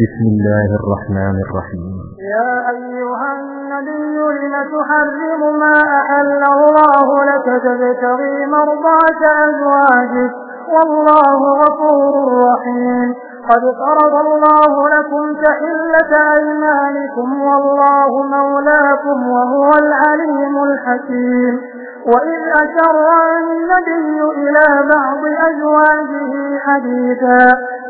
بسم الله الرحمن الرحيم. يا أيها النبي لم تحرم ما أحل الله لك تبتغي مرضات أزواجك؟ والله غفور رحيم. قد فرض الله لكم تحلة أيمانكم والله مولاكم وهو العليم الحكيم. وإذ أشر النبي إلى بعض أزواجه حديثا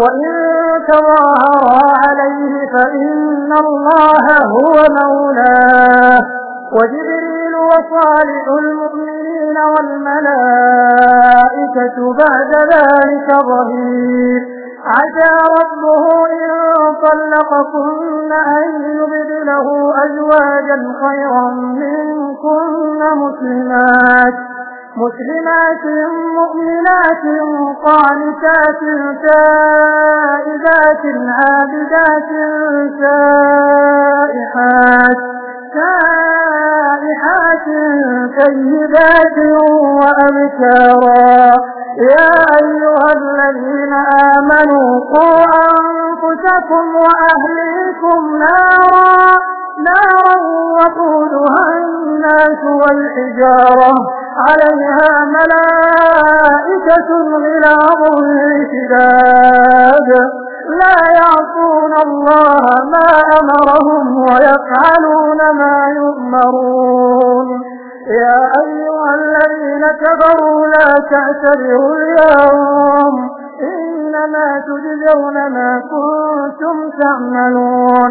وإن تظاهرا عليه فإن الله هو مولاه وجبريل وصالح المؤمنين والملائكة بعد ذلك ظهير عسى ربه إن طلقكن أن يبدله أزواجا خيرا منكن مسلمات مسلمات مؤمنات قانتات تائبات عابدات سائحات سائحات سيدات وأبكارا يا أيها الذين آمنوا قوا أنفسكم وأهليكم نارا نارا وقودها الناس والحجارة عليها ملائكة غلاظ شداد لا يعصون الله ما أمرهم ويفعلون ما يؤمرون. يا أيها الذين كفروا لا تعتبروا اليوم. إنما تجزون ما كنتم تعملون.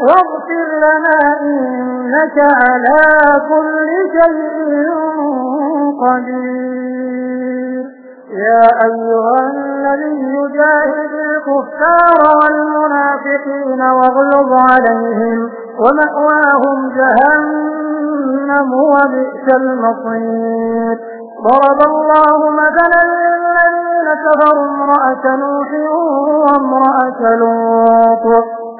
واغفر لنا إنك على كل شيء قدير. يا أيها الذي جاهد الكفار والمنافقين واغلظ عليهم ومأواهم جهنم وبئس المصير. ضرب الله مثلا للذين كفروا امرأة نوح وامرأة لوط.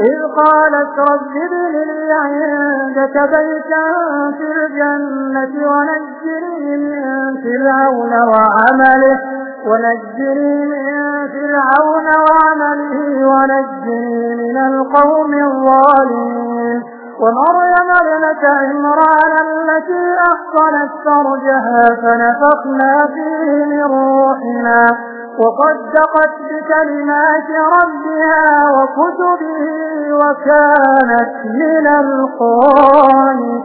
إذ قالت رب ابن لي عندك بيتا في الجنة ونجني من فرعون وعمله ونجني من فرعون وعمله ونجني من القوم الظالمين. ومريم ابنة عمران التي أحصنت فرجها فنفخنا فيه من روحنا وصدقت بكلمات ربها وكتبه وكانت من القانتين.